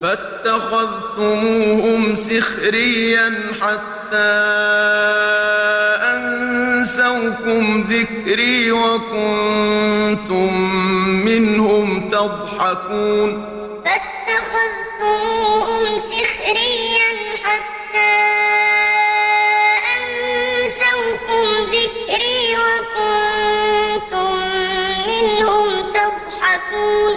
فاتخذتموهم سخريا حتى أنسوكم ذكري وكنتم منهم تضحكون. فاتخذتموهم سخريا حتى أنسوكم ذكري وكنتم منهم تضحكون.